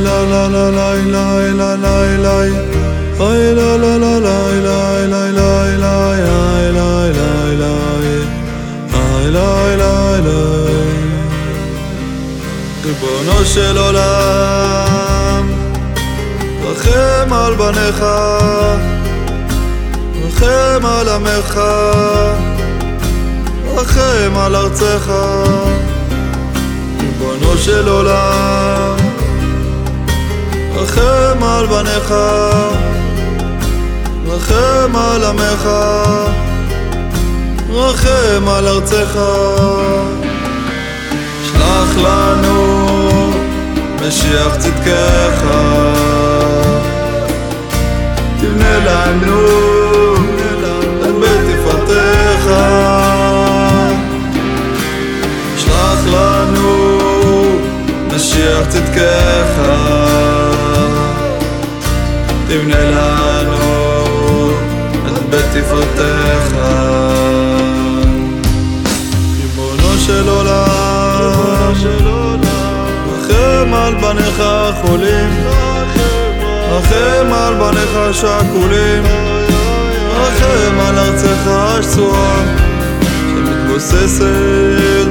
la la la la la la la Ay la la la la la la la la la la la la la la ריבונו של עולם, רחם על בניך, רחם על עמך, רחם על ארצך, ריבונו של עולם, רחם על בניך, רחם על עמך, רחם על ארצך. שלח לנו משיח צדקך, תבנה לנו את בית. שלח לנו תבנה לנו את תפארתך. ריבונו של עולם, רחם על בניך החולים, רחם על בניך השכולים, רחם על ארצך השצועה, שמתבוססת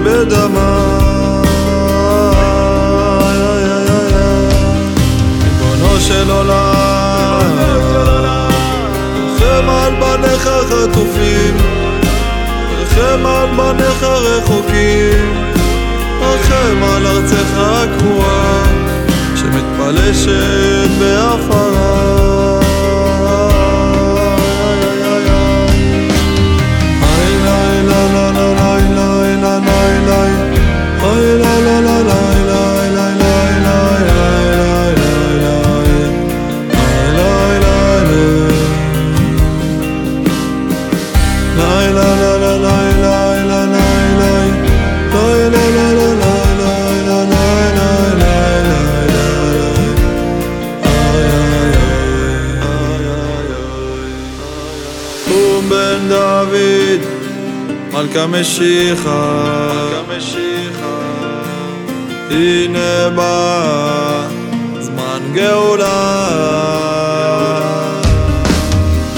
בדמה. של עולם, החטופים, רחם על בניך רחוקים, רחם על ארצך הקרועה, שמתפלשת בעפרה. מלכה משיחה הנה בא זמן גאולה.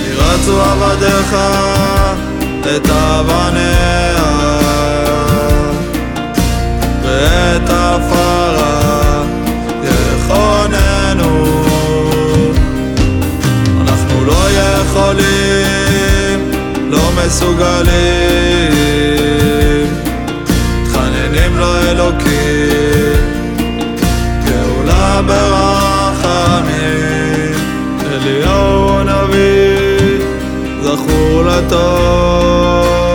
ירצו עבדיך את אבניה ואת עפרה יכוננו. אנחנו לא יכולים, לא מסוגלים מתחננים לאלוקים גאולה ברחמים אליהו הנביא זכור לטוב